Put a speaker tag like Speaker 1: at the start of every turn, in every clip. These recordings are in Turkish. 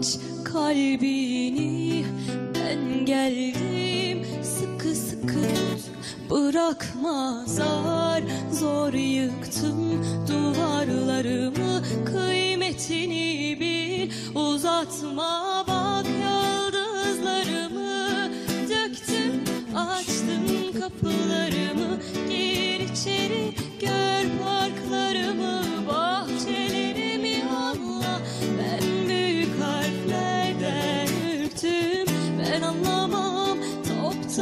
Speaker 1: Aç kalbini. Ben geldim sıkı sıkı tut. Bırakma zar zor yıktım duvarlarımı. Kıymetini bil uzatma bak yıldızlarımı. Döktüm açtım kapılarımı. Gir içeri gör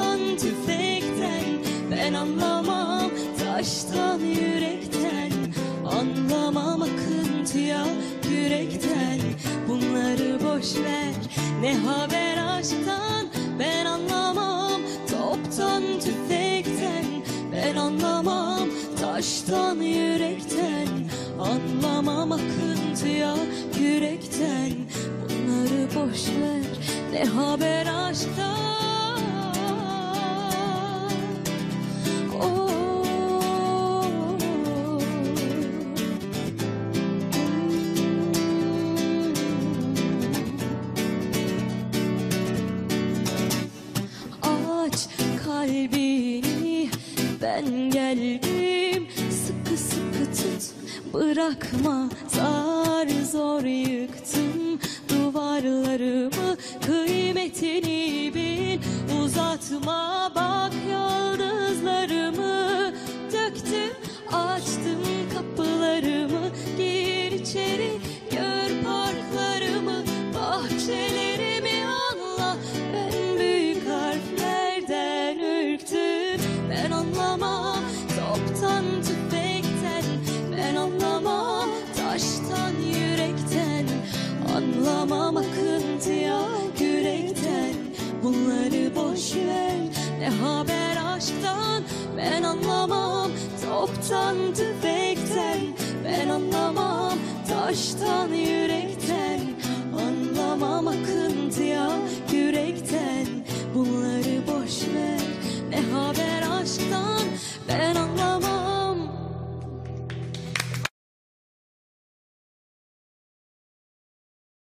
Speaker 1: toptan tüfekten Ben anlamam. Taştan yürekten Anlamam. Akıntıya yürekten. Bunları boş ver. Ne haber aşktan? Ben anlamam. Toptan tüfekten Ben anlamam. Taştan yürekten Anlamam. Akıntıya yürekten kalbini. Ben geldim Sıkı sıkı tut. Bırakma Zar zor yıktım. Duvarlarımı Kıymetini bil. Uzatma anlamam toptan tüfekten. Ben anlamam taştan yürekten. Anlamam akıntıya yürekten. Bunları boş ver ne haber aşktan? Ben anlamam toptan tüfekten. Ben anlamam taştan yürekten. Anlamam akıntıya yürekten. Bunları boş ver ne haber aşktan